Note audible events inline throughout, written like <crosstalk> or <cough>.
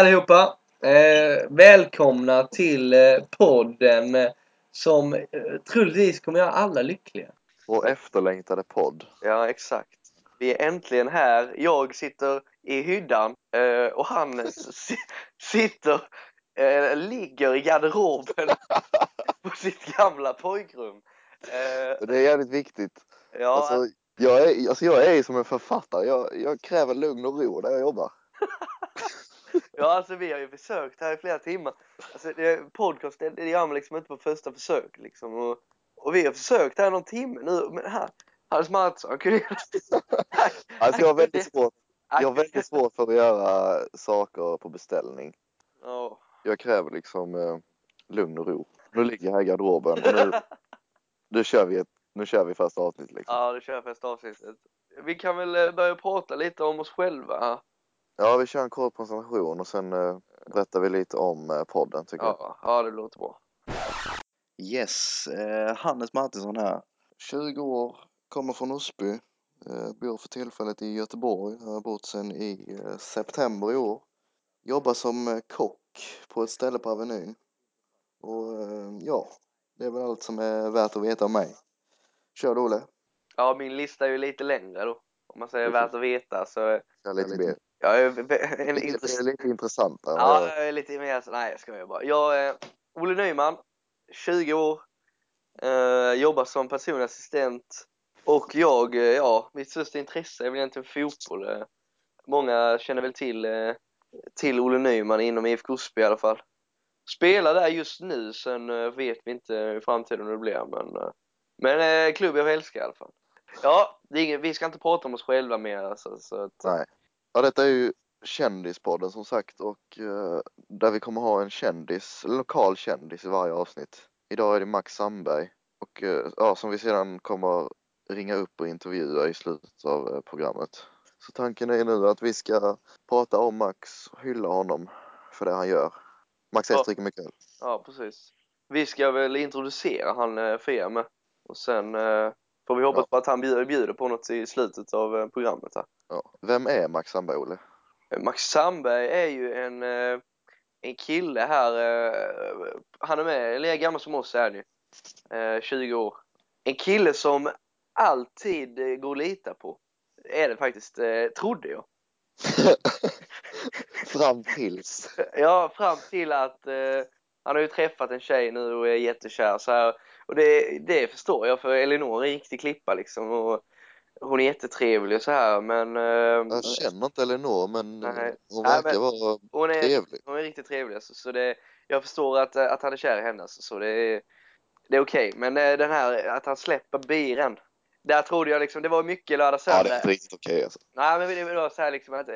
Allihopa! Eh, välkomna till eh, podden eh, som eh, troligtvis kommer göra alla lyckliga. Vår efterlängtade podd. Ja, exakt. Vi är äntligen här. Jag sitter i hyddan eh, och han s- sitter, eh, ligger i garderoben <laughs> på sitt gamla pojkrum. Eh, Det är jävligt viktigt. ja, Alltså, jag är, alltså jag är som en författare. Jag, jag kräver lugn och ro där jag jobbar. <laughs> ja, alltså vi har ju försökt här i flera timmar. Alltså, det, podcast, det, det gör man liksom inte på första försök liksom. Och, och vi har försökt här någon timme nu, men här, Hans Mattsson kunde Alltså jag har väldigt svårt, jag har väldigt svårt för att göra saker på beställning. Ja. Jag kräver liksom eh, lugn och ro. Nu ligger jag här i garderoben och nu, <laughs> nu, kör vi ett, nu kör vi första avsnitt liksom. Ja, det kör första avsnittet. Vi kan väl eh, börja prata lite om oss själva. Ja, vi kör en kort presentation och sen eh, berättar vi lite om eh, podden tycker jag. Ja, ja det låter bra. Yes, eh, Hannes Martinsson här. 20 år, kommer från Osby. Eh, bor för tillfället i Göteborg. Har bott sedan i eh, september i år. Jobbar som eh, kock på ett ställe på Avenyn. Och eh, ja, det är väl allt som är värt att veta om mig. Kör du Olle. Ja, min lista är ju lite längre då. Om man säger värt att veta så. Kör lite mer. Jag är en Lite, intressant. lite intressantare. Ja, jag är lite mer så. Nej, jag skojar bara. Jag är Olle Nyman, 20 år. Eh, jobbar som personlig assistent. Och jag, eh, ja, mitt största intresse är väl egentligen fotboll. Eh, Många känner väl till, eh, till Olle Nyman inom IFK Osby i alla fall. Spelar där just nu, sen eh, vet vi inte i framtiden hur det blir. Men, eh, men eh, klubb jag älskar i alla fall. Ja, det är ingen, vi ska inte prata om oss själva mer. Alltså, så att, Nej. Ja, detta är ju Kändispodden som sagt och eh, där vi kommer ha en kändis, en lokal kändis i varje avsnitt. Idag är det Max Sandberg och eh, ja, som vi sedan kommer ringa upp och intervjua i slutet av eh, programmet. Så tanken är nu att vi ska prata om Max och hylla honom för det han gör. Max Ja. Dricker mycket öl. Ja, precis. Vi ska väl introducera han för er med. Och sen får vi hoppas Ja. på att han bjuder, bjuder på något i slutet av programmet här. Ja. Vem är Max Sandberg, Olle? Eh, Max Sandberg är ju en, eh, en kille här, eh, han är med, lika gammal som oss är. Eh, 20 år. En kille som alltid går att lita på. Är det faktiskt, trodde jag. <laughs> Fram tills. <laughs> Ja, fram till att eh, han har ju träffat en tjej nu och är jättekär så här. Och det, det förstår jag för Elinor är en riktig klippa liksom och hon är jättetrevlig och så här men eh, Jag känner inte Elinor men Nej. hon Nej, verkar men- vara hon, är, trevlig. hon är riktigt trevlig alltså, så det, jag förstår att, att han är kär i henne alltså, så det är, det är okej. Men eh, den här att han släpper biren, där trodde jag liksom, det var mycket lördag Ja, det söndag. är inte riktigt okej alltså. Nej men det var så här liksom att eh,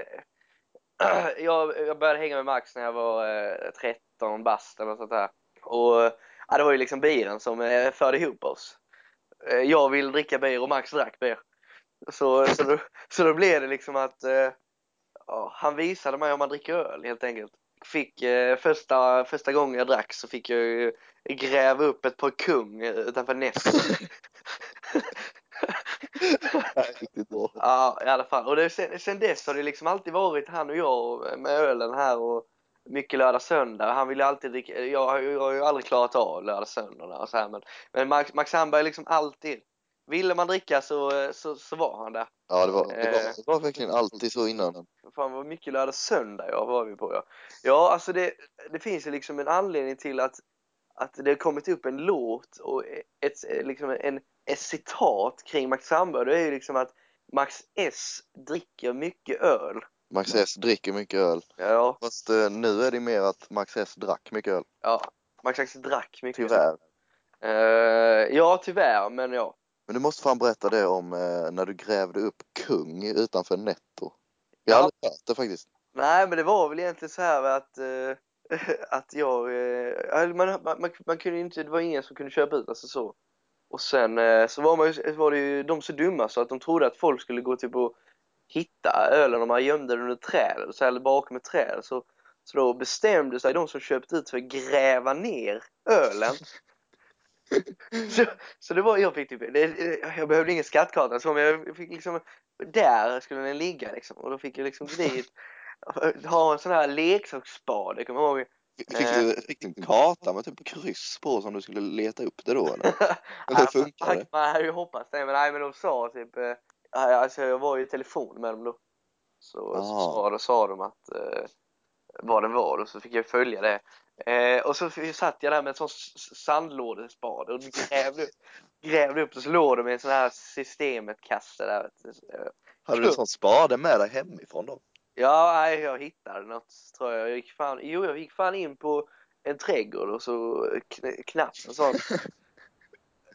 <clears throat> jag, jag började hänga med Max när jag var eh, 13 bast eller sånt där. Och ja, det var ju liksom biren som eh, förde ihop oss. Eh, jag ville dricka bir och Max drack bir. Så, så, då, så då blev det liksom att eh, ja, han visade mig hur man dricker öl helt enkelt. Fick, eh, första, första gången jag drack så fick jag gräva upp ett par kung eh, utanför Näs. Riktigt bra. <laughs> Ja, i alla fall. Och det, sen, sen dess har det liksom alltid varit han och jag med ölen här och mycket lördag söndag. Han ville alltid dricka, jag, jag har ju aldrig klarat av lördag söndag och så här men, men Max, Max Sandberg liksom alltid. Ville man dricka så, så, så var han där. Ja, det var, det Eh. var, det var verkligen alltid så innan. Fan vad mycket lördag söndag ja, var vi på ja. Ja, alltså det, det finns ju liksom en anledning till att, att det har kommit upp en låt och ett, liksom en, ett citat kring Max Sandberg. Det är ju liksom att Max S dricker mycket öl. Max S dricker mycket öl. Ja, Fast eh, nu är det mer att Max S drack mycket öl. ja. Max X drack mycket. Tyvärr. Eh, ja, tyvärr, men ja. Men du måste fan berätta det om eh, när du grävde upp kung utanför Netto. Jag har Ja. aldrig hört det faktiskt. Nej, men det var väl egentligen så här att, eh, <laughs> att jag, eh, man, man, man, man kunde inte, det var ingen som kunde köpa ut, alltså så. Och sen eh, så var, man ju, var det ju de så dumma så att de trodde att folk skulle gå typ och hitta ölen om man gömde den under träd, så eller bakom ett träd. Så, så då bestämde sig de som köpte ut för att gräva ner ölen. <laughs> <laughs> så, så det var, jag fick typ, jag behövde ingen skattkarta så men jag fick liksom, där skulle den ligga liksom. Och då fick jag liksom dit ha en sån här leksaksspade, kommer jag ihåg. Fick du, fick du en karta med typ kryss på som du skulle leta upp det då eller? <laughs> Eller funkar det? man hade ju hoppats det, men nej men de sa typ, eh, alltså jag var ju i telefon med dem då. Så, så sa, då sa de att eh, vad det var och så fick jag följa det. Eh, och så satt jag där med en sån sandlådespade och grävde, grävde upp och så låg de i en sån här systemet-kasse där. Hade du en sån spade med dig hemifrån då? Ja, nej, jag hittade något tror jag. Jag gick fan, jo, jag gick fan in på en trädgård och så kn- knappt en sån.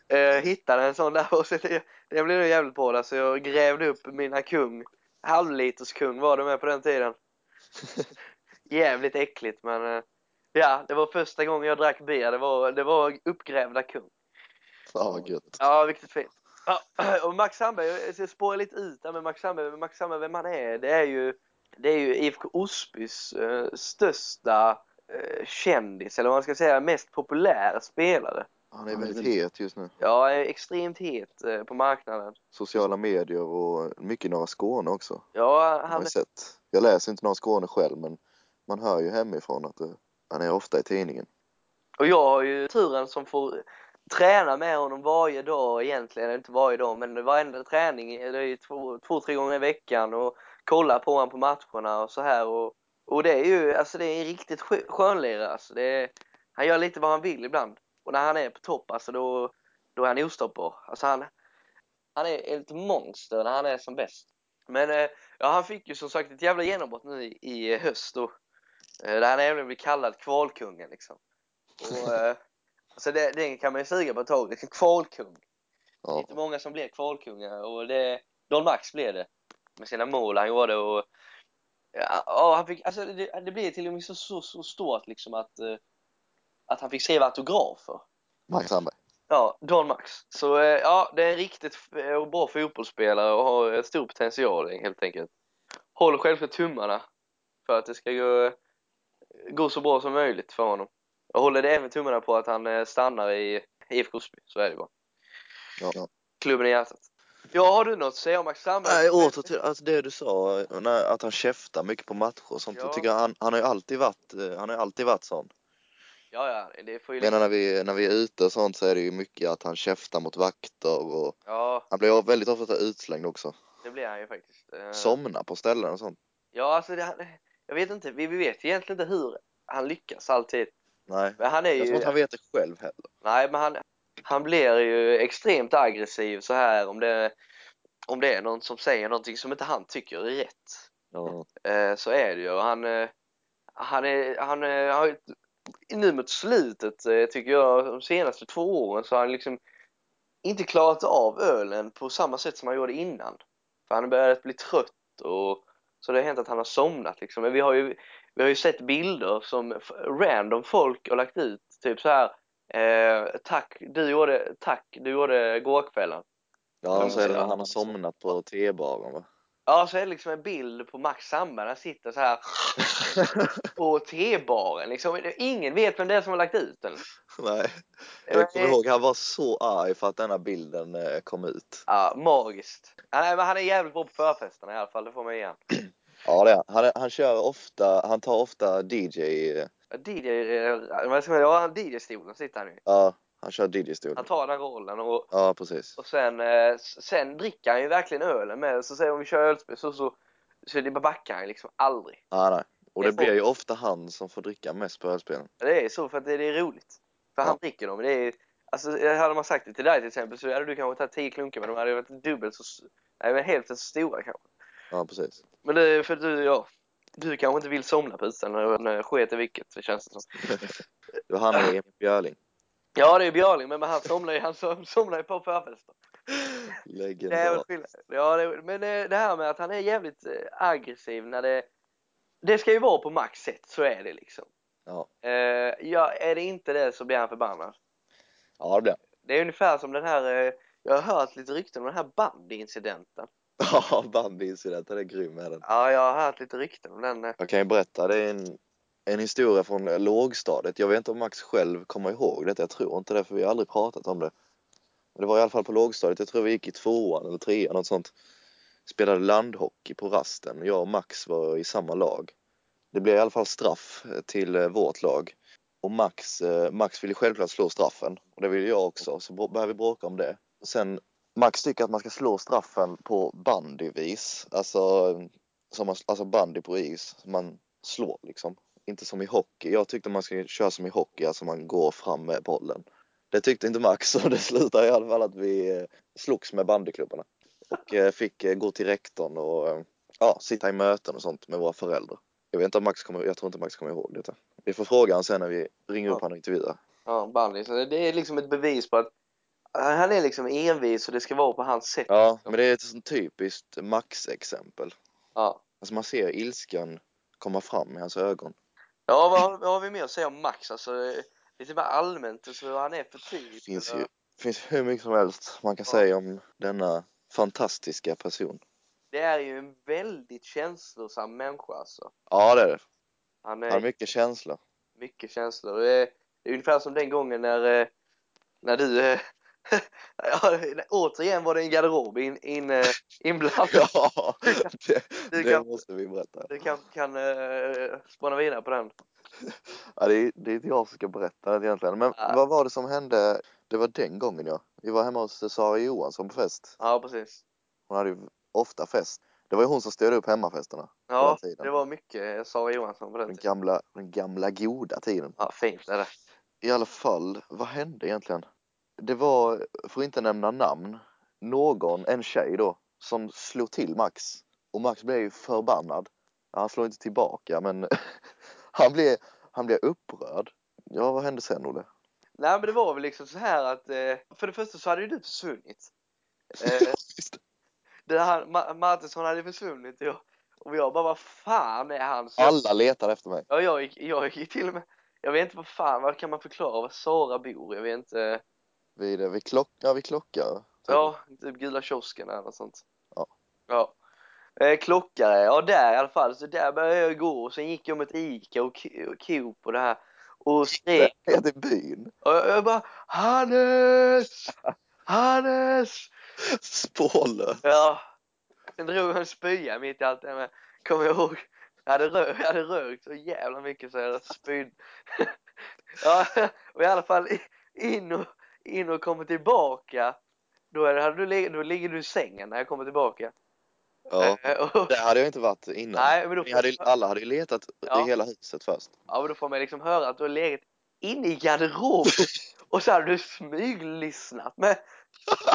<laughs> eh, hittade en sån där <laughs> och så det, det blev nog jävligt bra där, så jag grävde upp mina kung. Halvliters kung var det med på den tiden. <laughs> jävligt äckligt men eh, ja, det var första gången jag drack bier. Det var, det var uppgrävda kung. Fan vad gött. Ja, riktigt fint. Ja, <clears throat> och Max Sandberg, jag ska spåra lite ut där med Max Sandberg. Men Max Sandberg, vem han är, det är ju, det är ju IFK Osbys eh, största eh, kändis, eller vad man ska säga, mest populära spelare. Han är väldigt het just nu. Ja, är extremt het eh, på marknaden. Sociala medier och mycket Norra Skåne också. Ja, Har han, jag sett. Jag läser inte Norra Skåne själv men man hör ju hemifrån att det, han är ofta i tidningen. och jag har ju turen som får träna med honom varje dag egentligen, inte varje dag, men varenda träning, det är ju två, två, tre gånger i veckan och kolla på honom på matcherna och så här och, och det är ju, alltså det är en riktigt skönlirare alltså. Det är, han gör lite vad han vill ibland. Och när han är på topp, alltså då, då är han ostoppbar. Alltså han, han är ett monster när han är som bäst. Men eh, ja, han fick ju som sagt ett jävla genombrott nu i, i höst och där han även blir kallad kvalkungen liksom. Och, <laughs> eh, alltså det, den kan man ju suga på ett tag, liksom kvalkung. Det är Ja, inte många som blir kvalkungar och det, Don Max blev det. Med sina mål han gjorde och ja, ja, han fick, alltså det, det blev till och med så, så, så stort liksom att, eh, att han fick skriva autografer. Max Sandberg. Ja, Don Max. Så eh, ja, det är en riktigt bra fotbollsspelare och har stor potential helt enkelt. Håller självklart tummarna för att det ska gå, gå så bra som möjligt för honom. Jag håller det även tummarna på att han eh, stannar i IFK Osby, så är det bara. Ja. Klubben i hjärtat. Ja, har du något att säga om Max Sandberg? Nej, åter till alltså det du sa, att han käftar mycket på matcher och sånt. Ja. Jag tycker han, han har ju alltid varit, eh, han har ju alltid varit sån. Ja, ja, det får ju Men när vi, när vi är ute och sånt så är det ju mycket att han käftar mot vakter och Ja, han blir väldigt ofta utslängd också. det blir han ju faktiskt. Eh, Somnar på ställen och sånt. Ja, alltså det, jag vet inte, vi, vet egentligen inte hur han lyckas alltid. Nej, Men han är jag ju... tror inte han vet det själv heller. Nej, men han, han blir ju extremt aggressiv så här om det, om det är någon som säger någonting som inte han tycker är rätt. Ja. Eh, så är det ju. Han, eh, han, är, han eh, har ju, nu mot slutet, eh, tycker jag, de senaste två åren så har han liksom inte klarat av ölen på samma sätt som han gjorde innan. För han har börjat bli trött och så det har hänt att han har somnat liksom. Men vi har ju, vi har ju sett bilder som random folk har lagt ut, typ så här eh, tack, du gjorde, tack, du gjorde gårkvällen. Ja, så är det när han har somnat på T-baren va? Ja, så är det liksom en bild på Max Sandberg, han sitter så här <laughs> på T-baren liksom. Ingen vet vem det är som har lagt ut den. Nej, jag kommer ihåg han var så arg för att denna bilden eh, kom ut. Ja, magiskt. Nej, men han är jävligt bra på förfesterna i alla fall, det får man ge han. <clears throat> Ja det är han. han. kör ofta, han tar ofta DJ, eh, DJ, eh, vad ska man säga, ja, DJ-stolen sitter han i. ja han kör DJ-stol. Han tar den rollen och, Ja precis. och sen, eh, sen dricker han ju verkligen ölen med. Så säger om vi kör ölspel så, så, så det backar han liksom aldrig. Ja, nej. Och Det det blir ju ofta han som får dricka mest på ölspelen. Det är så för att det, det är roligt. För han dricker dem. Det är, alltså, hade man sagt det till dig till exempel så hade du kanske tagit 10 klunkar men de hade varit dubbelt så, nej men hälften så stora kanske. Ja precis. Men det är för du, ja, du kanske inte vill somna på utställningen när sket i vilket, det känns det som. <laughs> Då han är Emil Björling. Ja, det är Björling, men han somnar ju, han som- somnar ju på förfesten. Det är väl Legendar. Ja, det, men det här med att han är jävligt eh, aggressiv när det... Det ska ju vara på max sätt, så är det liksom. Ja. Eh, ja, är det inte det så blir han förbannad. Ja det blir. Det är ungefär som den här, eh, jag har hört lite rykten om den här bandyincidenten. <laughs> Ja, Bambi-incidenten är grym med den. Ja, jag har hört lite rykten om den. Jag kan ju berätta, det är en, en historia från lågstadiet. Jag vet inte om Max själv kommer ihåg detta, jag tror inte det för vi har aldrig pratat om det. Men det var i alla fall på lågstadiet, jag tror vi gick i tvåan eller trean något sånt. spelade landhockey på rasten. Jag och Max var i samma lag. Det blev i alla fall straff eh, till eh, vårt lag. Och Max, eh, Max ville självklart slå straffen och det ville jag också. Så började vi bråka om det. Och sen Max tycker att man ska slå straffen på bandyvis. Alltså, som man, alltså bandy på is. Som man slår liksom. Inte som i hockey. Jag tyckte man skulle köra som i hockey, alltså man går fram med bollen. Det tyckte inte Max <laughs> och det slutade i alla fall att vi eh, slogs med bandyklubborna. Och eh, fick eh, gå till rektorn och ja, sitta i möten och sånt med våra föräldrar. Jag vet inte om Max kommer, jag tror inte Max kommer ihåg detta. Vi får fråga honom sen när vi ringer upp Ja. honom och intervjuar. Ja, bandy. Så det är liksom ett bevis på att han är liksom envis och det ska vara på hans sätt. Ja, men det är ett sånt typiskt Max-exempel. Ja. Alltså man ser ilskan komma fram i hans ögon. Ja, vad, har- vad har vi mer att säga om Max? Alltså, lite mer allmänt, alltså, han är för typ. Det finns ju finns hur mycket som helst man kan Ja. säga om denna fantastiska person. Det är ju en väldigt känslosam människa alltså. Ja, det är det. Han Han är har mycket känslor. mycket känslor. Det är, det är ungefär som den gången när, eh, när du, eh, <laughs> ja, återigen var det en garderob in, in, eh, inblandad. <laughs> Ja, det, Du det kan- måste vi berätta. Du kanske kan eh, spåna vidare på den. Ja, det, är, det är inte jag som ska berätta det egentligen. Men Ja. vad var det som hände? Det var den gången ja. Vi var hemma hos Sara Johansson på fest. Ja, precis. Hon hade ju ofta fest. Det var ju hon som styrde upp hemmafesterna. Ja, det var mycket Sara Johansson på den Den tiden. gamla, den gamla goda tiden. Ja, fint är det. I alla fall, vad hände egentligen? Det var, för att inte nämna namn, någon, en tjej då, som slog till Max. Och Max blev ju förbannad. Han slog inte tillbaka, men <laughs> han blev, han blev upprörd. Ja, vad hände sen, Olle? Nej, men det var väl liksom så här att eh, för det första så hade ju du försvunnit. <laughs> Eh, det här, Ma- Martinsson hade försvunnit och jag, och jag bara, vad fan är han? Så Alla letade efter mig. ja, jag, gick, jag gick till och med, jag vet inte vad fan, vad kan man förklara var Sara bor? Jag vet inte. Vid, vid, klock, ja, vid klockan. Ja, typ Gula kiosken eller något sånt. Ja. Ja. Eh, klockare, ja där i alla fall. Så där började jag gå och sen gick jag mot Ica och Coop och det här. Och skrek. Ner till byn. Och jag, jag bara Hannes! Hannes! Spårlös. Ja. Sen drog jag en spya mitt i allt det här med. Kommer jag ihåg. Jag hade, rö- jag hade rökt så jävla mycket så jag spydde. <laughs> ja, och i alla fall i- in och, in och kommer tillbaka. Då, är hade du, då ligger du i sängen när jag kommer tillbaka. Ja, Eh, det hade jag inte varit innan. nej, men då, hade, alla hade ju letat Ja. i hela huset först. ja, men då får man liksom höra att du har legat inne i garderoben <laughs> och så hade du smyglyssnat med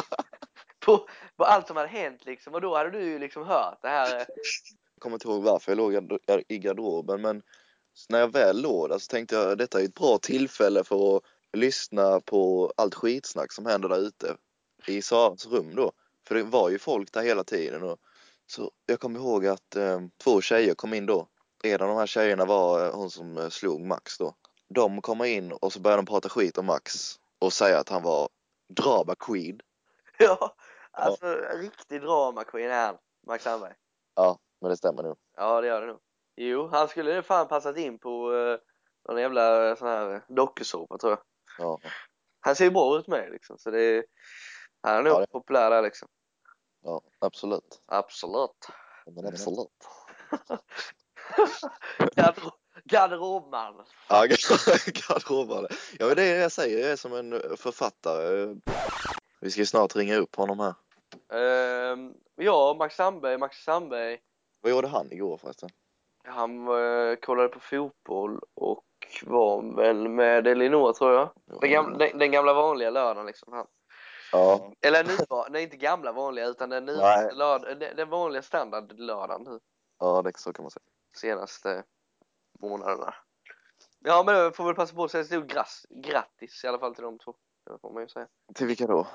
<laughs> på, på allt som hade hänt liksom och då hade du ju liksom hört det här eh, Jag kommer inte ihåg varför jag låg i- i garderoben men när jag väl låg där så tänkte jag detta är ett bra tillfälle för att lyssna på allt skitsnack som händer där ute i Saras rum då. För det var ju folk där hela tiden och så jag kommer ihåg att eh, två tjejer kom in då. En av de här tjejerna var eh, hon som eh, slog Max då. De kommer in och så börjar de prata skit om Max och säga att han var drama queen. <laughs> Ja, alltså riktig drama queen är han, Max Sandberg. Ja, men det stämmer nog. Ja, det gör det nog. Jo, han skulle ju fan passat in på uh, någon jävla eh, sån här dokusåpa tror jag. Ja. Han ser ju bra ut med liksom, så det är, han är nog Ja, det- populär där liksom. Ja, absolut. Absolut. Men absolut. <laughs> Garder-. Ja, <laughs> garderobare. Ja, men det är det jag säger. Jag är som en författare. Vi ska ju snart ringa upp honom här. Ehm, ja, Max Sandberg, Max Sandberg. Vad gjorde han igår förresten? Han eh, kollade på fotboll och var väl med Elinor tror jag. Den gamla, den, den gamla vanliga lördagen liksom. Han. Ja, Eller nu, nej inte gamla vanliga utan den, nuvarande lörd, den, den vanliga standardlördagen nu. ja det så kan man säga. Senaste månaderna. Ja men jag får väl passa på att säga stort grass, grattis i alla fall till de två. Det får man ju säga. Till vilka då?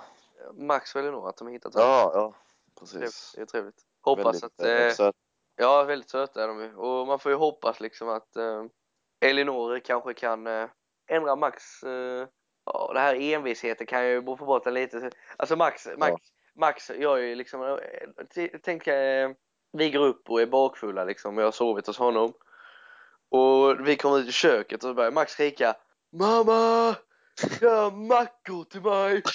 Max och Elinor att de har hittat varandra. Ja, ja, precis. det är trevligt. Hoppas Väldigt, att, eh, eh, ja väldigt söta är de ju. Och man får ju hoppas liksom att eh, Elinor kanske kan eh, ändra Max, eh, ja det här envisheten kan ju få bort den lite. Alltså Max, Max, Max gör ju liksom, eh, tänk vi går upp och är bakfulla liksom jag har sovit hos honom. Och vi kommer ut i köket och så börjar Max skrika Mamma! Gör mackor till mig! <laughs>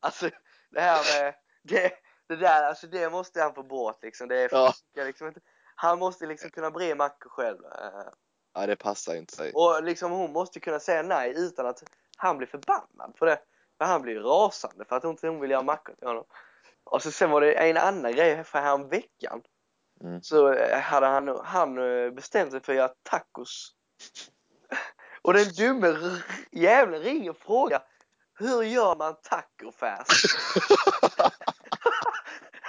Alltså det här med det, det där, alltså det måste han få bort liksom. Det är Ja. funkar liksom inte. Han måste liksom kunna bre mackor själv. eh, Nej, det passar inte sig. Och liksom hon måste kunna säga nej utan att han blir förbannad på det. För han blir rasande för att hon inte vill göra mackor till honom. Och så sen var det en annan grej för här veckan. Mm. Så eh, hade han, han eh, bestämt sig för att göra tacos. Och den dumme jäveln ringer och frågar hur gör man tacofärs? <laughs>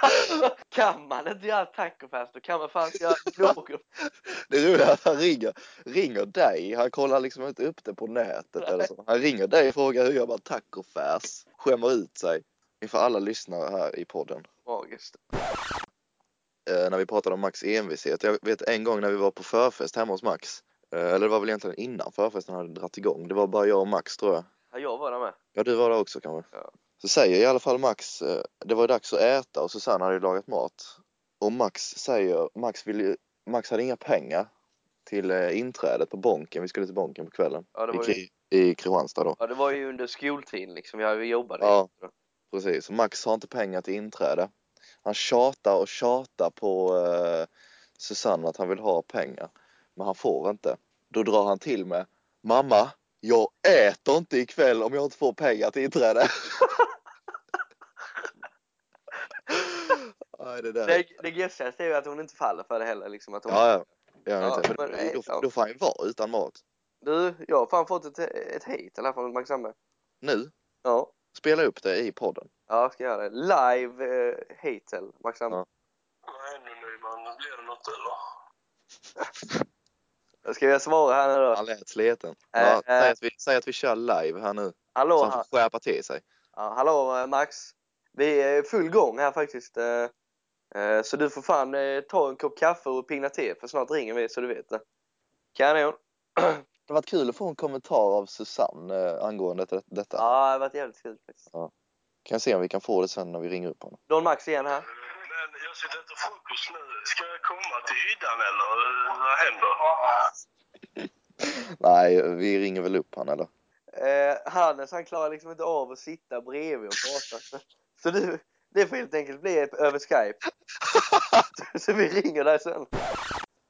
<laughs> kan man inte göra tacofärs då kan man fan inte göra något. <laughs> Det är att han ringer, ringer dig. Han kollar liksom inte upp det på nätet eller så. Han ringer dig och frågar hur gör man tacofärs? Skämmer ut sig inför alla lyssnare här i podden. Magiskt. Eh, när vi pratade om Max envishet. Jag vet en gång när vi var på förfest hemma hos Max. Eh, eller det var väl egentligen innan förfesten hade dragit igång. Det var bara jag och Max tror jag. Ja, jag var där med. Ja, du var där också kanske? Ja. Så säger i alla fall Max, eh, det var dags att äta och Susanne hade ju lagat mat. Och Max säger, Max, vill, ju- Max hade inga pengar till eh, inträdet på Bonken. Vi skulle till Bonken på kvällen. Ja, det I, var ju, Kri- I Kristianstad då. ja, det var ju under skoltiden liksom. Jag jobbade. Ja. Precis. Max har inte pengar till inträde. Han tjatar och tjatar på eh, Susanne att han vill ha pengar. Men han får inte. Då drar han till med Mamma, jag äter inte ikväll om jag inte får pengar till inträde. <laughs> Nej, det där. Det, det gössigaste är ju att hon inte faller för det heller. Liksom, att hon, Ja, ja. Ja, inte. men, Men då, ja. då får han ju vara utan mat. Du, jag har fan fått ett, ett hate i alla fall från Max Hammar. Nu, Ja. spela upp det i podden. Ja, jag ska göra det. Live eh, hate Max Hammar. Ja. Nej nu Nyman, blir det något eller? <laughs> Ska jag svara här nu då? Han lät sliten. Äh, Ja, äh. säg, att vi, säg att vi kör live här nu. Så Hallå, han här. får skärpa till sig. Ja, hallå eh, Max. Vi är full gång här faktiskt. eh, eh, Så du får fan eh, ta en kopp kaffe och pigna till för snart ringer vi så du vet det. Kanon. <clears throat> Det har varit kul att få en kommentar av Susanne eh, angående det, detta. Ja, det har varit jävligt kul faktiskt. Kan jag se om vi kan få det sen när vi ringer upp honom. Don Max igen här. Jag sitter inte frukost nu. Ska jag komma till hyddan eller vad händer? <laughs> Nej, vi ringer väl upp han eller? Eh, Hannes han klarar liksom inte av att sitta bredvid och prata. Så, så du, det får helt enkelt bli över Skype. <laughs> så vi ringer där sen.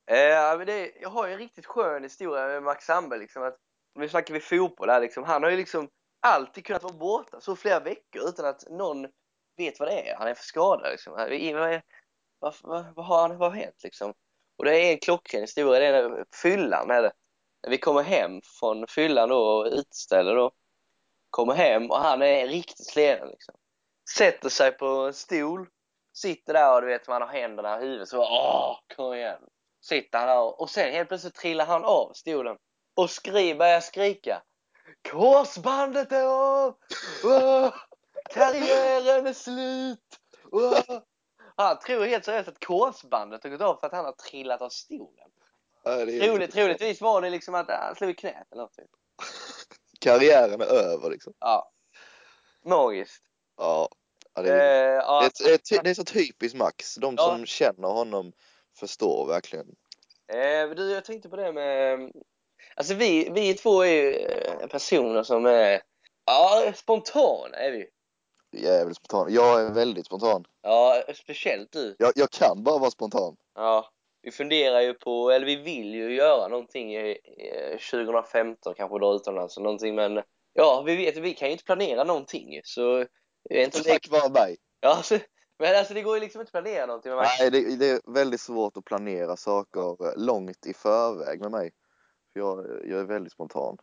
Eh, men det, jag har ju en riktigt skön historia med Max Sandberg liksom. Att, nu snackar vi fotboll här liksom. Han har ju liksom alltid kunnat vara borta så flera veckor utan att någon vet vad det är. Han är för skadad liksom. Vad, vad, vad, vad, har, han, vad har hänt liksom? Och det är en klockren historia. Det är fyllan är det. När vi kommer hem från fyllan då och utställer då. Kommer hem och han är riktigt sleden liksom. Sätter sig på en stol. Sitter där och du vet man har händerna i huvudet så åh, kom igen. Sitter han där och sen helt plötsligt trillar han av stolen. Och skri, börjar skrika. Korsbandet är av! <laughs> Karriären är slut! Åh. Han tror helt seriöst att korsbandet har gått av för att han har trillat av stolen. Det är Troligt, troligtvis var det liksom att han slog i knät eller någonting. Karriären är över liksom. Ja. Magiskt. Ja. ja det, Eh, är, ja, det, är, ty- det är så typiskt Max. De som känner honom förstår verkligen. eh, du, jag tänkte på det med... Alltså vi, vi två är ju eh, personer som är... Ja, spontana är vi. Jävligt spontan. Jag är väldigt spontan. Ja, speciellt du. Jag, jag kan bara vara spontan. Ja, vi funderar ju på, eller vi vill ju göra någonting i, i 2015, kanske dra utomlands någonting, men ja, vi vet, vi kan ju inte planera någonting så inte Tack vare mig. ja, alltså, men alltså det går ju liksom inte att planera någonting med mig. Nej, det, det är väldigt svårt att planera saker långt i förväg med mig. För jag, jag är väldigt spontan.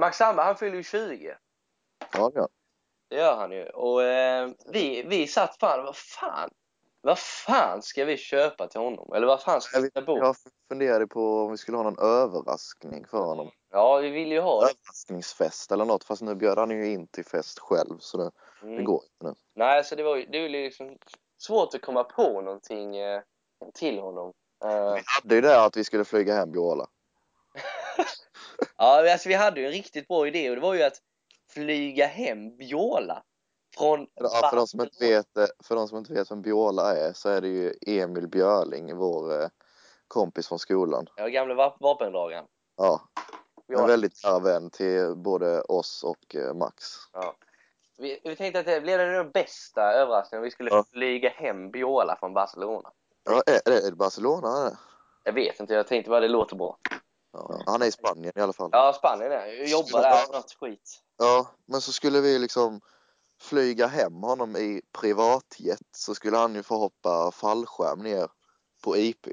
Max Sandberg, han fyller ju 20. Ja, ja. Det gör han ju. Och eh, vi, vi satt fan, vad fan, vad fan ska vi köpa till honom? Eller vad fan ska vi hitta på? jag funderade på om vi skulle ha någon överraskning för honom. Ja, vi vill ju ha det. Överraskningsfest eller något. Fast nu bjöd han ju in till fest själv så det, det Mm. går inte nu. Nej, alltså det var ju, det var liksom svårt att komma på någonting eh, till honom. Eh, Vi hade ju det att vi skulle flyga hem Björla. <laughs> ja, alltså vi hade ju en riktigt bra idé och det var ju att flyga hem Biola från Ja, för, de som inte vet, eh, för de som inte vet vem Björla är så är det ju Emil Björling, vår eh, kompis från skolan. Ja, gamla vap- vapendragaren. Ja, en Biola. väldigt nära vän till både oss och eh, Max. Ja. Vi, vi tänkte att det blev den bästa överraskningen om vi skulle Ja. flyga hem Biola från Barcelona. Ja, är, är det Barcelona? Är Jag vet inte, jag tänkte bara det låter bra. Ja, han är i Spanien i alla fall. Ja, Spanien är jobbar där något skit. Ja, men så skulle vi liksom flyga hem honom i privatjet så skulle han ju få hoppa fallskärm ner på IP,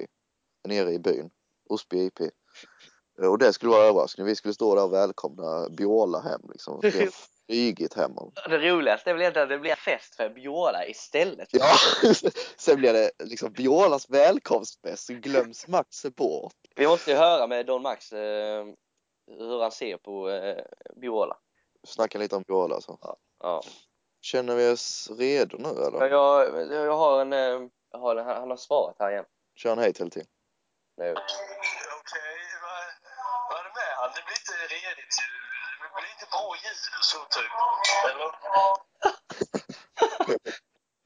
nere i byn, Osby IP. Och det skulle vara överraskning. Vi skulle stå där och välkomna Biola hem liksom. <laughs> Flygit hem honom. Det roligaste är väl egentligen att det blir fest för Biola istället. Ja, <laughs> sen blir det liksom Biolas välkomstfest så glöms Max bort. Vi måste ju höra med Don Max eh, hur han ser på eh, Biola. Snacka lite om Biola alltså. Ja. Känner vi oss redo nu Ja, eller? Jag, jag har en, eh, jag har en, han har svarat här igen. Kör en hej till till. Nu. Okej, vad, vad är det med han? Det blir inte redigt ju. Det blir inte bra ljud och så typ. Eller?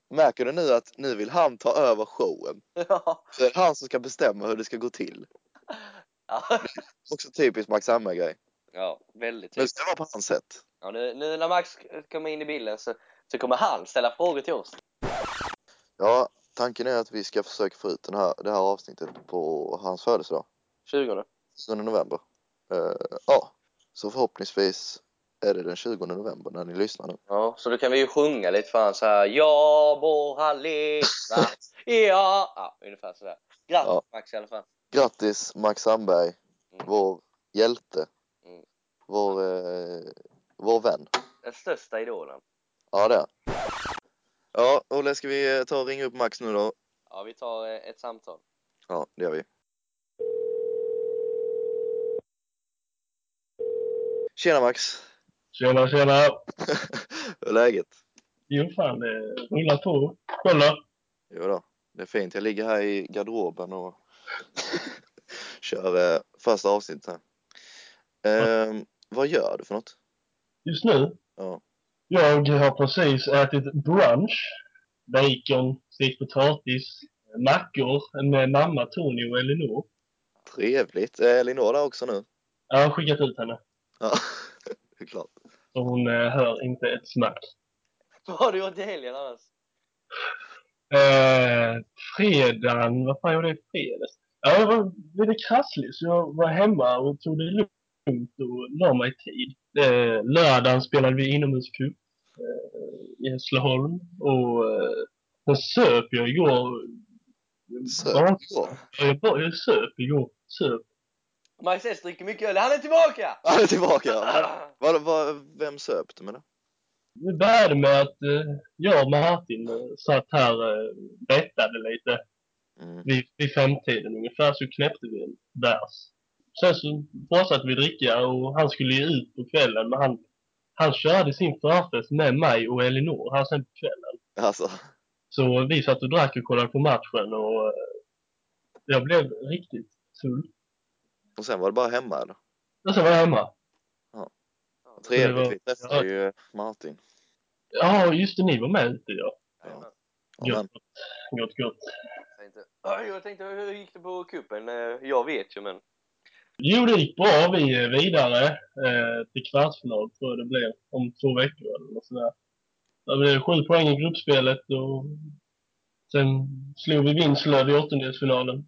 <laughs> Märker du nu att nu vill han ta över showen? <laughs> Ja. Så är det han som ska bestämma hur det ska gå till. Ja. Också typiskt Max Hammar-grej. Ja, väldigt ska det vara på hans sätt. Ja, nu, nu när Max kommer in i bilden så, så kommer han ställa frågor till oss. Ja, tanken är att vi ska försöka få ut den här, det här avsnittet på hans födelsedag. 20 20 november. Eh, ja, så förhoppningsvis är det den 20 november när ni lyssnar nu. Ja, så då kan vi ju sjunga lite för han så här. Ja, må han leva. Ja, ja ungefär sådär. Grattis Ja. Max i alla fall. Grattis Max Sandberg, Mm. vår hjälte. Vår, eh, vår vän. Den största idolen. Ja, det är. Ja, Olle, ska vi eh, ta och ringa upp Max nu då? Ja, vi tar eh, ett samtal. Ja, det gör vi. Tjena Max! Tjena, tjena. <laughs> Hur är läget? Jo, fan, det rullar på. Kolla. Jo då, det är fint. Jag ligger här i garderoben och <laughs> kör eh, första avsnittet här. Ehm, vad gör du för något? Just nu, Ja. jag har precis ätit brunch. Bacon, stekt potatis, mackor med mamma Tony och Elinor. Trevligt. Är Elinor där också nu? Jag har skickat ut henne. Ja, <laughs> det är klart. Så hon eh, hör inte ett smack. Vad har du gjort i helgen annars? Eh, fredagen, vad fan gjorde jag i fredags? Ja, jag var lite krasslig så jag var hemma och tog det lugnt och la mig i tid. Eh, lördagen spelade vi inomhuscup eh, i Hässleholm och eh, sen söp jag igår. Söp Ja? Jag, bara- jag söp igår. Söp. S dricker mycket öl. Han är tillbaka! <laughs> Han är tillbaka! ja. <laughs> Vad, vad, vem söp du med det? Det började med att eh, jag och Martin eh, satt här och eh, bettade lite. Mm. vid, vid femtiden ungefär så knäppte vi en bärs. Sen så fortsatte vi dricka och han skulle ju ut på kvällen men han, han körde sin förfest med mig och Elinor här sen på kvällen. Alltså, Så vi satt och drack och kollade på matchen och eh, jag blev riktigt full. och sen var det bara hemma eller? Och sen var jag hemma. Trevligt, var- vi träffade ju Martin. Ja, just det, ni var med ute ja. Ja, Gott, gott, gott. Jag tänkte, Ja, jag tänkte, hur gick det på kuppen? Eh, Jag vet ju, men... Jo, det gick bra. Vi är vidare eh, till kvartsfinal tror jag det blir om två veckor eller något sådär. Det blev sju poäng i gruppspelet och sen slog vi Vinslöv i åttondelsfinalen.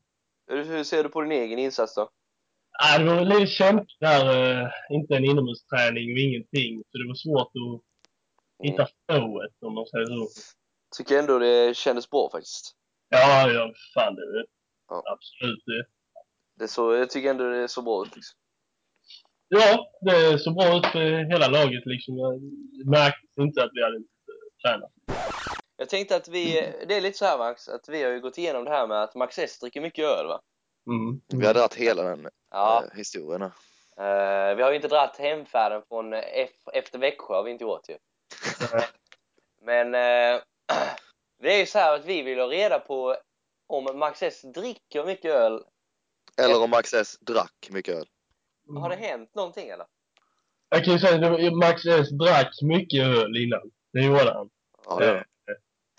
Hur ser du på din egen insats då? Ah, det var lite kämpigt där. Eh, inte en inomhusträning och ingenting. Så det var svårt att hitta flowet om man säger så. Tycker ändå det kändes bra faktiskt. Ja, ja, fan det är Ja. absolut det. Det så, jag tycker ändå det såg bra ut liksom. Ja, det såg bra ut för hela laget liksom. Jag märkte inte att vi hade tränat. Jag tänkte att vi, det är lite så här Max, att vi har ju gått igenom det här med att Max S dricker mycket öl va? Mm. vi har dragit hela den Ja. eh, historien här. Eh, vi har ju inte dratt hemfärden från eh, F- efter Växjö har vi inte gjort ju. Men eh, <clears throat> det är ju så här att vi vill ha reda på om Max S dricker mycket öl. Eller om Max S drack mycket öl. Har det hänt någonting eller? Jag kan ju säga att Max S drack mycket öl innan. Det gjorde han. Ja, det gör Eh,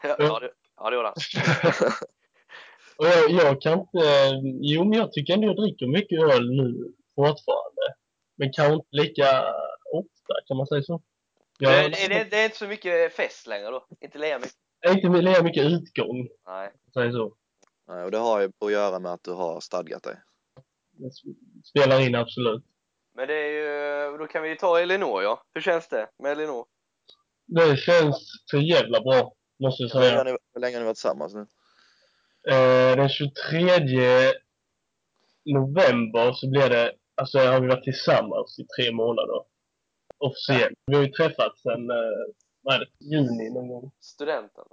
Ja, ja, det, ja det gjorde han. <laughs> Och jag, jag kan inte... Jo, men jag tycker ändå jag dricker mycket öl nu fortfarande. Men kanske inte lika ofta, kan man säga så. Ja, det, det, det, det är inte så mycket fest längre då? Inte lika mycket? inte lika mycket utgång, Nej. säger så. Nej, och det har ju att göra med att du har stadgat dig. Det spelar in absolut. Men det är ju, då kan vi ju ta Elinor ja. Hur känns det med Elinor? Det känns så jävla bra, måste jag Hur länge, säga. har ni, hur länge har ni varit tillsammans nu? Eh, den 23 november så blir det, alltså har vi varit tillsammans i tre månader. Officiellt. Vi har ju träffats sen, eh, vad är det, juni någon gång. Studenten?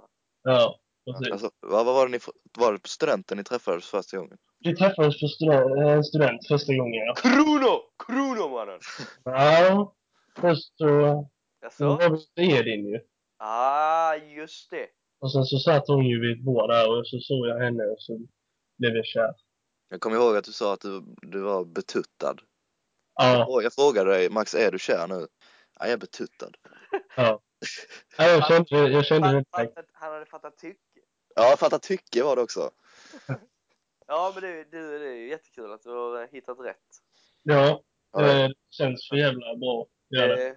Ja, precis. Alltså, vad, vad var det ni, var det på studenten ni träffades första gången? Vi träffades på student, en student första gången ja. Krono! Krono mannen! Ja, först så, så Jaså? var vi på Edin ju. Ah, just det. Och sen så satt hon ju vid ett bord där och så såg jag henne och så blev jag kär. Jag kommer ihåg att du sa att du, du var betuttad. Ja, Och jag frågade dig, Max, är du kär nu? Ja, jag är betuttad. ja. ja jag kände, jag kände det Han, fattat, han hade fattat tycke. Ja, jag fattar tycke var det också. Ja, men det, det, det är ju jättekul att du har eh, hittat rätt. Ja, Ja, det känns för jävla bra. Gör det. Eh,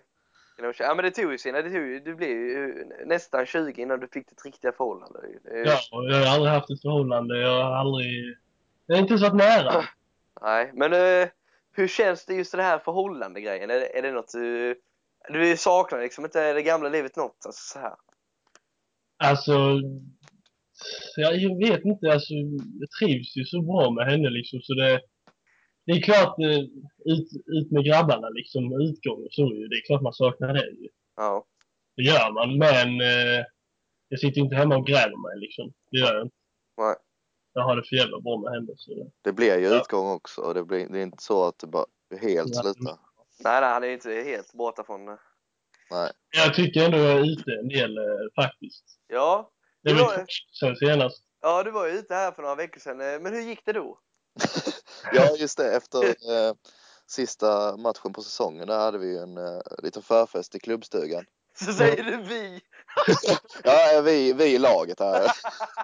Ja, men det tog ju sina, det tog du blev ju nästan 20 innan du fick ditt riktiga förhållande. Det Ja, jag har aldrig haft ett förhållande. Jag har aldrig... Jag har inte ens varit nära. <laughs> Nej, men eh, hur känns det just det här förhållande grejen? Är det, är det något du, du saknar liksom inte det gamla livet något? Alltså så här. Alltså... Jag, vet inte, alltså jag trivs ju så bra med henne liksom så det... Det är klart, eh, ut, ut med grabbarna liksom, utgång och så ju. Det är klart man saknar det ju. Ja. Det gör man, men eh, jag sitter inte hemma och grämer mig liksom. Det gör jag inte. Nej. Jag har det för jävla bra med henne så... Det blir ju Ja. utgång också. och Det, blir, det är inte så att det bara helt Ja. slutar. Nej, nej, han är inte helt borta från... Nej. Jag tycker ändå jag är ute en del eh, faktiskt. Ja, Det Det var ju sen senast. ja, du var ju ute här för några veckor sedan. eh, Men hur gick det då? <laughs> Ja, just det. Efter eh, sista matchen på säsongen där hade vi ju en eh, liten förfest i klubbstugan. Så säger du vi. <laughs> Ja, vi, vi i laget här.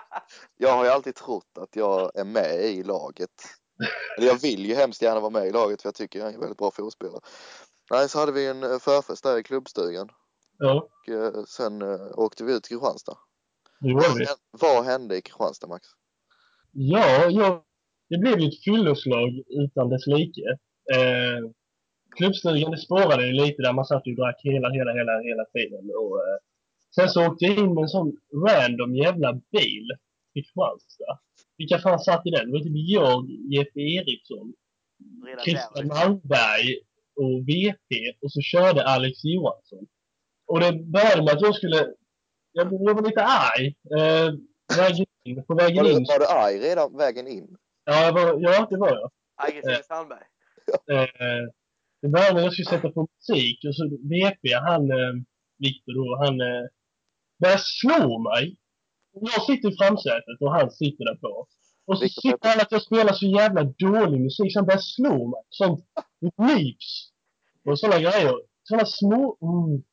<laughs> Jag har ju alltid trott att jag är med i laget. Eller jag vill ju hemskt gärna vara med i laget för jag tycker jag är en väldigt bra fotbollsspelare. Nej, så hade vi en eh, förfest där i klubbstugan Ja, och eh, sen eh, åkte vi ut till Kristianstad. Det var vi. Vad hände i Kristianstad, Max? Ja, ja, det blev ju ett fylloslag utan dess like. Eh, klubbstugan, det spårade ju lite där. Man satt ju och drack hela, hela, hela, hela tiden. Och, eh, sen så åkte jag in med en sån random jävla bil i Kristianstad. Vilka fan satt i den? Det var typ jag, Jeppe Eriksson, Redan Christian. Malmberg och VP och så körde Alex Johansson. Och det började med att jag skulle... Jag, var lite arg. Eh, vägen in, på vägen Var du, in. var du arg redan vägen in? Ja, jag var, ja, det var jag. Aggressiv Sandberg. Eh, det började med att jag skulle sätta på musik och så VP, han, eh, Viktor då, han eh, började slå mig. Jag sitter i framsätet och han sitter där på. Och så sitter han att jag spelar så jävla dålig musik så han börjar slå mig. Sånt nyps. Och sådana grejer. Sådana små... Mm.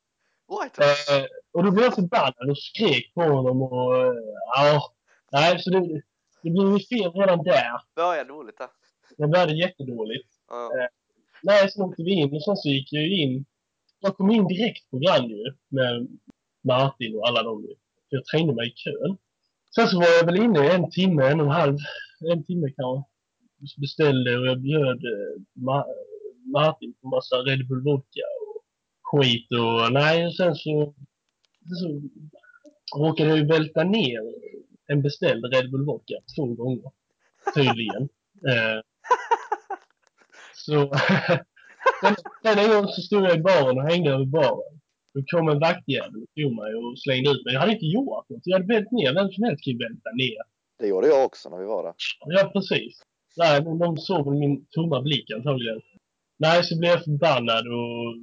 What? Eh, och då blev jag förbannad och skrek på honom och... Eh, ja. Nej, så det, det blev ju fel redan där. Börjar dåligt där. Det började jättedåligt. Ja. Nej, sen åkte vi in och sen så gick jag ju in. Jag kom in direkt på Grand ju med Martin och alla dem. För jag trängde mig i kön. Sen så var jag väl inne en timme, en och en halv, en timme kanske. Beställde och jag bjöd eh, Ma Martin på massa Red Bull vodka och skit och nej, och sen så, så råkade jag ju välta ner en beställd Red Bull vodka två gånger. Tydligen. <laughs> eh, så sen, <laughs> sen en gång så stod jag i baren och hängde över baren. Då kom en vaktjävel och tog mig och slängde ut mig. Jag hade inte gjort något. Jag hade vält ner. Vem som helst kan ju välta ner. Det gjorde jag också när vi var där. Ja, precis. Nej, men de såg väl min tomma blick antagligen. Nej, så blev jag förbannad och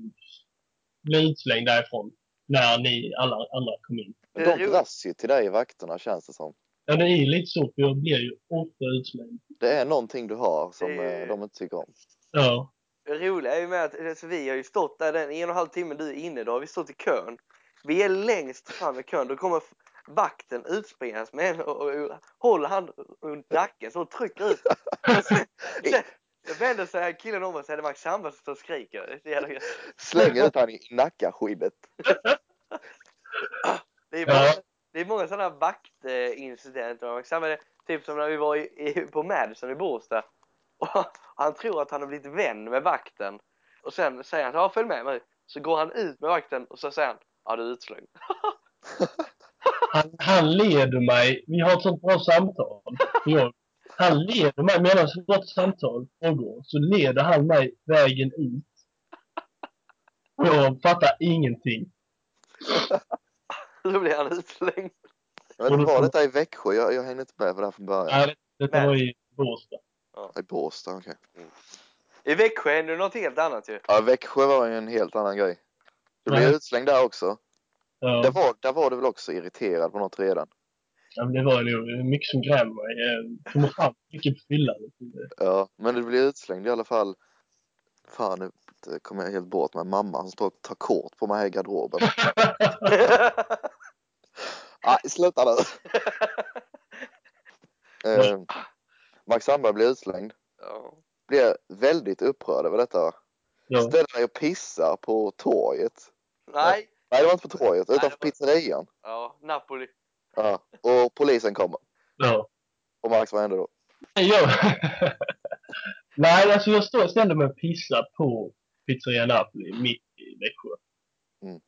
blev utslängd därifrån. När ni alla andra kom in. Men Det är de roligt. dras ju till dig, vakterna, känns det som. Ja, det är lite så, för jag blir ju ofta utslängd. Det är någonting du har som Det- eh, de inte tycker om. Ja. Det roliga är ju med att alltså, vi har ju stått där den en och en halv timme du är inne, då har vi stått i kön. Vi är längst fram i kön, då kommer vakten utspringandes med en och, och, och håller han runt nacken så och trycker ut. <laughs> Sen, sen, Då vänder sig killen om och så är det Max Sandberg som står och skriker. Det är. Slänger ut han i nackaskinnet. Det är Ja. det är många sådana vaktincidenter med Max Sandberg. Typ som när vi var i, i, på Madison i Båstad. Och han tror att han har blivit vän med vakten. Och sen säger han, ja följ med mig. Så går han ut med vakten och så säger han, ja du är utslängd. Han, han leder mig. Vi har ett sånt bra samtal. <laughs> Jag, han leder mig medan vårt samtal pågår. Så leder han mig vägen ut. Och jag fattar ingenting. Då blir han utslängd. Var detta i Växjö? Jag, jag hängde inte med på det här från början. Nej, detta var i Båstad. I Båstad, okej. I Växjö är det något helt annat ju. Ja, Växjö var ju en helt annan grej. Du blev utslängd där också. Ja, Där var, där var du väl också irriterad på något redan? Ja, men det var nog mycket som grämde mig. Jag kommer fram mycket på fyllan. Ja, men du blev utslängd i alla fall. Fan, nu kommer jag helt bort med mamma som står och tar kort på mig här i garderoben. <laughs> Nej, sluta nu! <laughs> Eh, Max Sandberg blev utslängd. ja. Blev väldigt upprörd över detta. Ja. Ställde mig och pissar på torget. Nej. Nej, det var inte på torget, Nej, utanför var- pizzerian. Ja, Napoli. Ja, och polisen kommer. ja. Och Max, vad hände då? Jag... <laughs> Nej, alltså jag stod, ställde mig och pissade på pizzeria Napoli mitt i Växjö. Mm.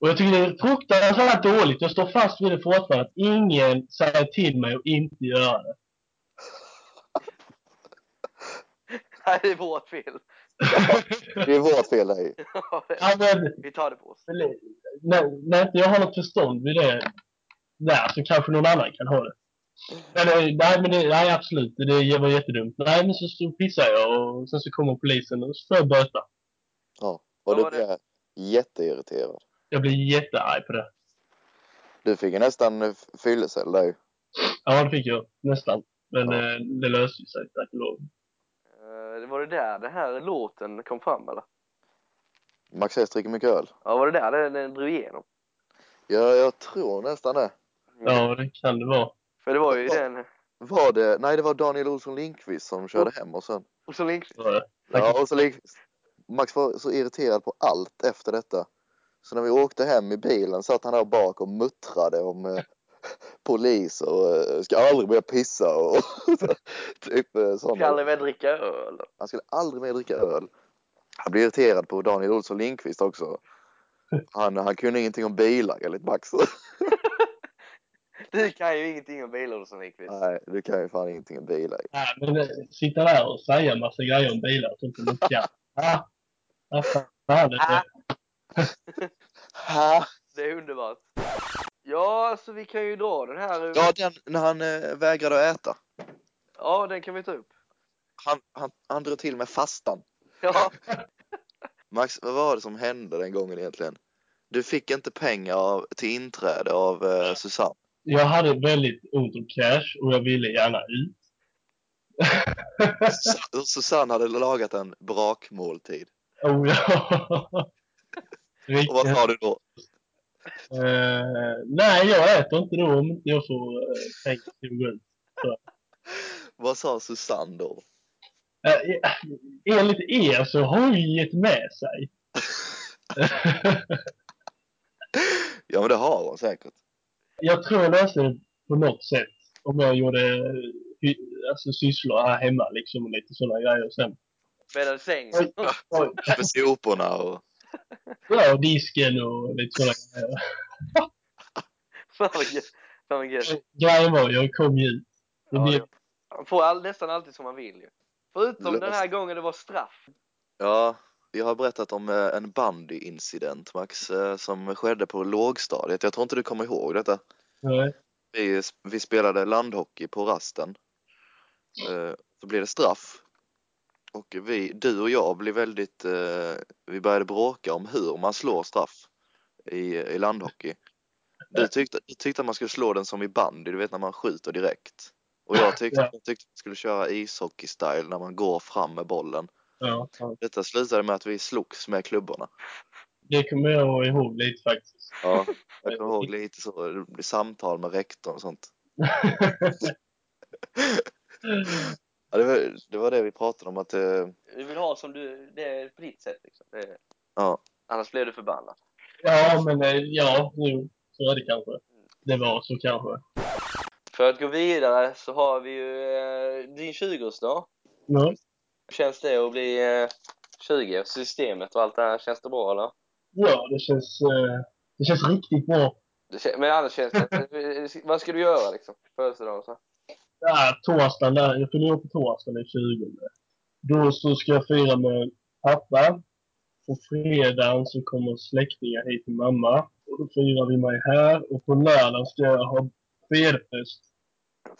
Och jag tycker det är fruktansvärt dåligt. Jag står fast vid det fortfarande. Att ingen säger till mig att inte göra det. <laughs> Nej, det är vårt fel. <laughs> Det är vårt fel det Ja, men, Vi tar det på oss. när inte jag har något förstånd vid det där så kanske någon annan kan ha det. Men, eh, nej, men det, nej, absolut. Det var jättedumt. Nej, men så, så pissade jag och sen så kommer polisen och så får jag böta. Ja, och du var det? blev jätteirriterad. Jag blir jättearg på det. Du fick ju nästan fyllecell där ju. Ja, det fick jag nästan. Men Ja. eh, det löste sig tack och lov. Eh, Det var det där den här låten kom fram eller? Max S dricker mycket öl. Ja, var det där den, den drog igenom? Ja, jag tror nästan det. Ja, det kan det vara. För det var ju den... Var det? Nej, det var Daniel Olsson Lindqvist som körde hem och sen. Var det. Ja, och så Lindqvist. Max var så irriterad på allt efter detta. Så när vi åkte hem i bilen satt han där bak och muttrade om eh, <laughs> polis och eh, ska aldrig mer pissa och <laughs> typ eh, Ska sådana. aldrig mer dricka öl. Han skulle aldrig mer dricka öl. Han blev irriterad på Daniel Olsson Lindqvist också. Han, han kunde ingenting om bilar enligt Max. <laughs> Du kan ju ingenting om bilar som Lindqvist. Nej, du kan ju fan ingenting om bilar. Nej, men eh, sitta där och säga en massa grejer om bilar sånt man inte kan. <laughs> Ah, ah, fan, det, Ah. Ha! <laughs> Det är underbart. Ja, så vi kan ju dra den här. Ja, den när han eh, vägrade att äta. Ja, den kan vi ta upp. Han, han, han drog till med fastan. Ja, <laughs> Max, vad var det som hände den gången egentligen? Du fick inte pengar av, till inträde av eh, Susanne. Jag hade väldigt ont om cash och jag ville gärna ut. Sus- Susanne hade lagat en brakmåltid. oh, ja. Och vad sa du då? Eh, nej, jag äter inte då om inte jag får uh, pengar till att gå ut. Vad sa Susanne då? Eh, enligt er så har ju gett med sig. <laughs> Ja men det har hon säkert. Jag tror jag löste det på något sätt. Om jag gjorde hy- alltså, sysslor här hemma liksom och lite sådana grejer. Sen, bäddade säng. <laughs> Med soporna och... ja, och disken och lite sådana grejer. <laughs> Fan vad gött. Grejen var, jag kom ju ut. Ja, blev, ja. Man får all, nästan alltid som man vill ju. Förutom Löst. den här gången det var straff. Ja, jag har berättat om eh, en bandyincident Max, eh, som skedde på lågstadiet. Jag tror inte du kommer ihåg detta. nej, Vi, vi spelade landhockey på rasten. Eh, Så blev det straff. Och vi, du och jag blev väldigt, vi började bråka om hur man slår straff i, i landhockey. Du tyckte, du tyckte att man skulle slå den som i bandy, du vet när man skjuter direkt. Och jag tyckte, Ja. jag tyckte att man skulle köra ishockey-style när man går fram med bollen. Ja, ja. Detta slutade med att vi slogs med klubborna. Det kommer jag ihåg lite faktiskt. Ja, jag kommer ihåg lite så, samtal med rektorn och sånt. <laughs> Ja, det, var, det var det vi pratade om att eh, Du vill ha som du, det är på ditt sätt liksom. Det, ja, annars blir du förbannad. Ja, men eh, ja, jo, så är det kanske. Det var så kanske. För att gå vidare så har vi ju eh, din 20-årsdag. Ja, känns det att bli eh, 20 och systemet och allt det här? Känns det bra eller? ja det, känns, eh, det känns riktigt bra. Men annars känns det... <laughs> vad ska du göra liksom? Födelsedagen så? Ja, torsdagen där, jag fyller år på torsdagen den 20. Då så ska jag fira med pappa. På fredagen så kommer släktingar hit till mamma. Och då firar vi mig här. Och på lördagen ska jag ha fredfest.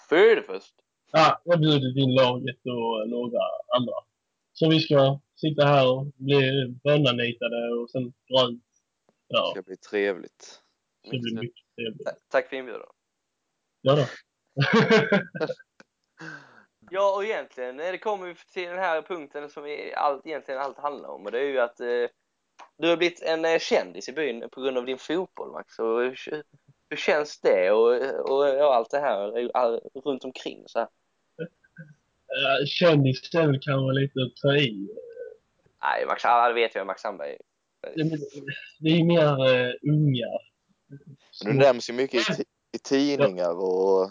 Födelfest? Ja, jag bjudit in laget och några andra. Så vi ska sitta här och bli bönnanitade och sen dra ut. det Ja, ska bli trevligt. det blir mycket trevligt. Ta- Tack för inbjudan. Ja då. <laughs> Ja, och egentligen eh, det kommer vi till den här punkten som vi allt, egentligen allt handlar om och det är ju att eh, du har blivit en eh, kändis i byn på grund av din fotboll Max. Och hur, känns det och, och, och allt det här eh, all, runt omkring så här? Ja, Kändis är väl kanske lite att ta i. Nej, Max, alla vet ju vem Max Sandberg är. Det det är mer uh, ungar. Men du nämns ju mycket i, i tidningar och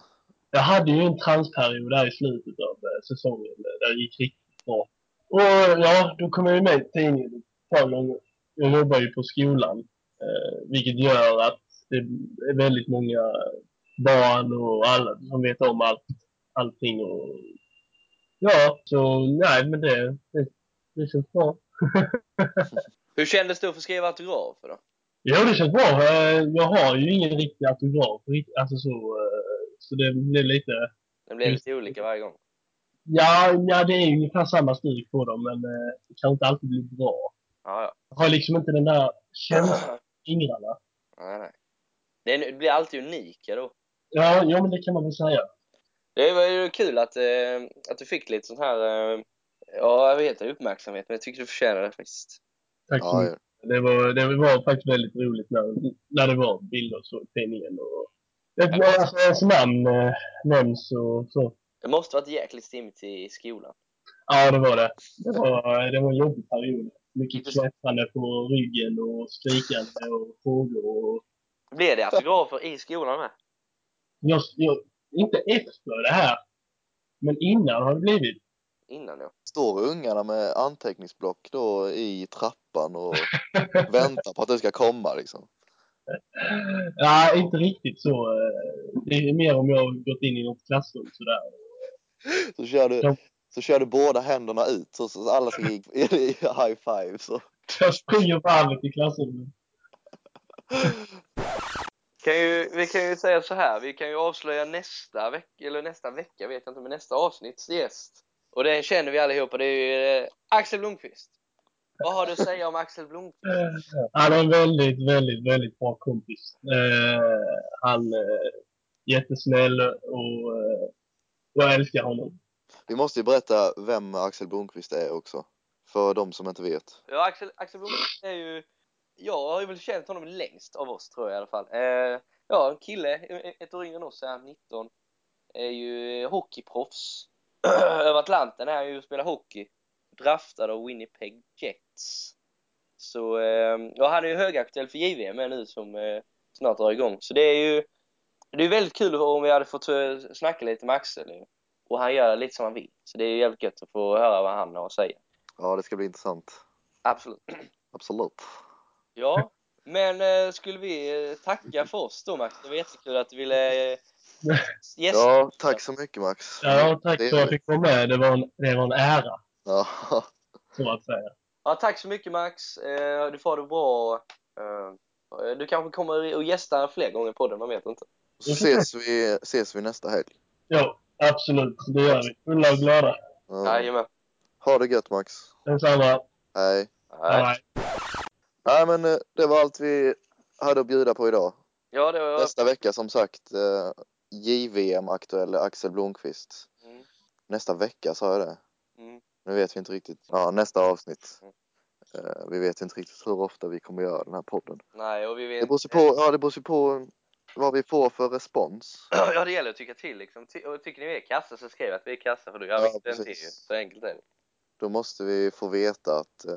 Jag hade ju en transperiod där i slutet av eh, säsongen eh, där det gick riktigt bra. Och ja, då kom jag ju med i tidningen ett par gånger. Jag jobbar ju på skolan, eh, vilket gör att det är väldigt många barn och alla som vet om allt, allting. Och, ja, så nej, men det, det, det känns bra. <laughs> Hur kändes det att få skriva autografer då? Ja, det känns bra. Eh, Jag har ju ingen riktig autograf, alltså så, eh, så det blir lite Det blev lite olika varje gång. Ja, ja, det är ungefär samma stil på dem, men eh, det kan inte alltid bli bra. Ja, ja. Jag har liksom inte den där <clears throat> känslan i fingrarna. Nej, nej. Det, blir alltid unika då. Ja, ja, men det kan man väl säga. Det var ju kul att, eh, att du fick lite sån här, eh, ja jag vet inte, uppmärksamhet, men jag tycker du förtjänar det faktiskt. Tack så ja, mycket. Det var, det var faktiskt väldigt roligt när, när det var bilder så i tidningen. Och, ett, alltså, ens namn eh, nämns och så. Det måste varit jäkligt stimmigt i skolan. Ja, det var det. Det var, det var en jobbig period. Mycket klättrande på ryggen och skrikande och frågor. Och, Blev det autografer i skolan med? jag, jag, inte efter det här, men innan har det blivit. Innan ja. står ungarna med anteckningsblock då i trappan och <laughs> väntar på att det ska komma liksom. Ja, inte riktigt så. eh, Det är mer om jag har gått in i något klassrum sådär. Så kör du, Ja. så kör du båda händerna ut så, så alla ska ge <laughs> i high five så. Jag springer på i klassrummet. <laughs> Kan ju, vi kan ju säga så här, vi kan ju avslöja nästa vecka, eller nästa vecka vet jag inte, men nästa avsnitts gäst. Och den känner vi allihopa, det är ju eh, Axel Blomqvist. Vad har du att säga om Axel Blomqvist? Han är en väldigt, väldigt, väldigt bra kompis. Eh, han är jättesnäll och eh, jag älskar honom. Vi måste ju berätta vem Axel Blomqvist är också. För de som inte vet. Ja, Axel, Axel Blomqvist är ju, jag har väl känt honom längst av oss tror jag i alla fall. Eh, ja, en kille, ett år yngre än oss, är han 19. Är ju hockeyproffs. <clears throat> Över Atlanten är han ju och spelar hockey. Draftad av Winnipeg Jets. Så, eh, ja han är ju högaktuell för JVM nu som eh, snart drar igång. Så det är ju, det är väldigt kul om vi hade fått eh, snacka lite med Axel. Och han gör lite som han vill. Så det är jävligt gött att få höra vad han har att säga. Ja, det ska bli intressant. Absolut. <clears throat> Absolut. Ja, men eh, skulle vi eh, tacka för oss då Max? Det var jättekul att du ville eh, gästa. Ja, tack så mycket Max. Ja, tack Det- för att jag fick vara med. Det var en, det var en ära, Ja, så att säga. Ja, tack så mycket Max. Eh, du får det bra. Eh, du kanske kommer och gästa fler gånger på den, man vet inte. så ses vi, ses vi nästa helg. Ja, absolut. Det gör vi. Fulla och glada. Ja. Jajamän. Ha det gött Max. Detsamma. Hej. Nej. Bye. Nej men eh, det var allt vi hade att bjuda på idag. Ja, det var... Nästa vecka som sagt eh, JVM-aktuell Axel Blomqvist. Mm, Nästa vecka sa jag det. mm. Nu vet vi inte riktigt. Ja, nästa avsnitt. Mm. Eh, vi vet inte riktigt hur ofta vi kommer göra den här podden. Nej, och vi vet... Det beror sig på, ja det beror sig på vad vi får för respons. <clears throat> Ja, det gäller att tycka till liksom. Ty- och tycker ni vi är kassa så skriv att vi är kassa för då gör vi Ja, inte en till. Så enkelt är det. Då måste vi få veta att eh,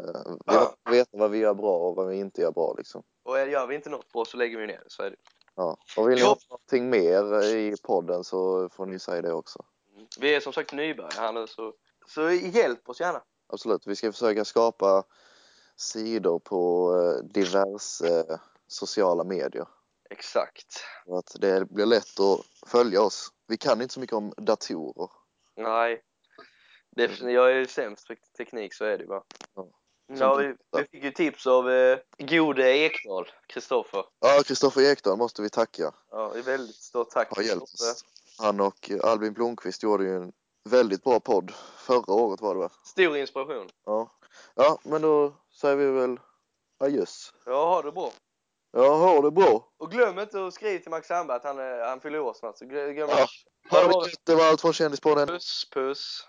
vi måste få veta vad vi gör bra och vad vi inte gör bra liksom. Och gör vi inte något bra så lägger vi ner så är det. Ja. Och vill ni Ja. ha någonting mer i podden så får ni säga det också. Vi är som sagt nybörjare här nu så, så hjälp oss gärna. Absolut, vi ska försöka skapa sidor på eh, diverse eh, sociala medier. Exakt. Så att det blir lätt att följa oss. Vi kan inte så mycket om datorer. Nej. Det, jag är ju sämst på teknik, så är det bara. Ja. Ja, vi, vi fick ju tips av eh, gode Ekdal, Kristoffer. Ja, Kristoffer Ekdahl måste vi tacka. Ja, det är väldigt stort tack Har hjälpt oss. Han och Albin Blomqvist gjorde ju en väldigt bra podd. Förra året var det va? Stor inspiration. Ja. Ja, men då säger vi väl adjöss. Ja, ha det bra. Ja, ha det bra. Och glöm inte att skriva till Max Sandberg att han, han fyller år snart. Så glöm, glöm Ja. Ha det gött. Det var allt från Kändispodden. Puss, puss.